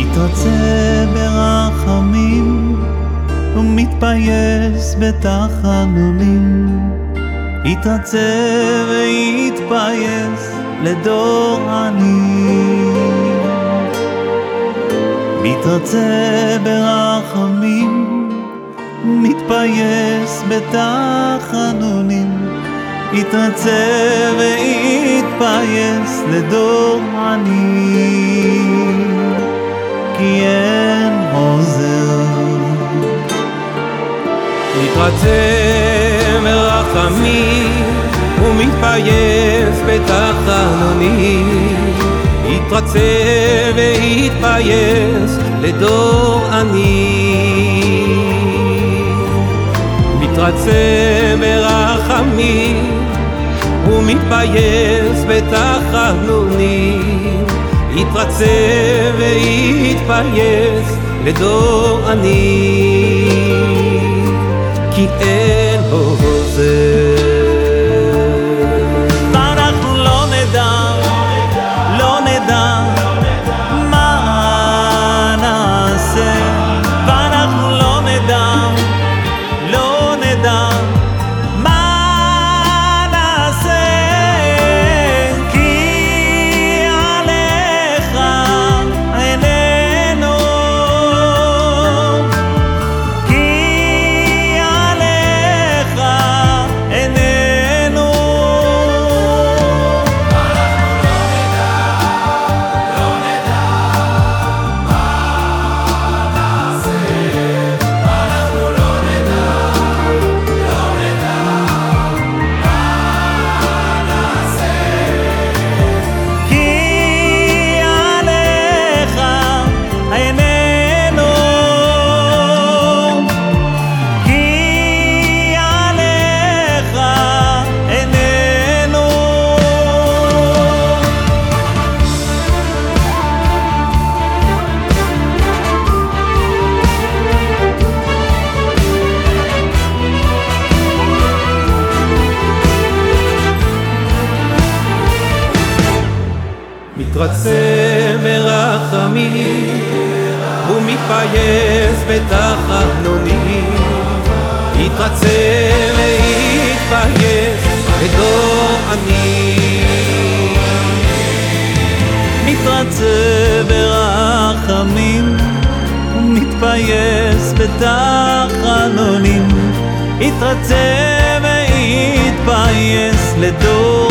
מתרצה ברחמים ומתפייס בתחנונים. יתרצה ויתפייס לדור עני. מתרצה ברחמים ומתפייס בתחנונים. יתרצה ויתפייס לדור עני ומתפייס בתחנונים יתרצה ויתפייס לדור עני. מתרצה מרחמים ומתפייס בתחנונים יתרצה ויתפייס לדור עני. כי אין עוזר מתרצה מרחמים ומתפייס בתחנונים יתרצה ויתפייס לדור עני מתרצה ברחמים ומתפייס בתחנונים יתרצה ויתפייס לדור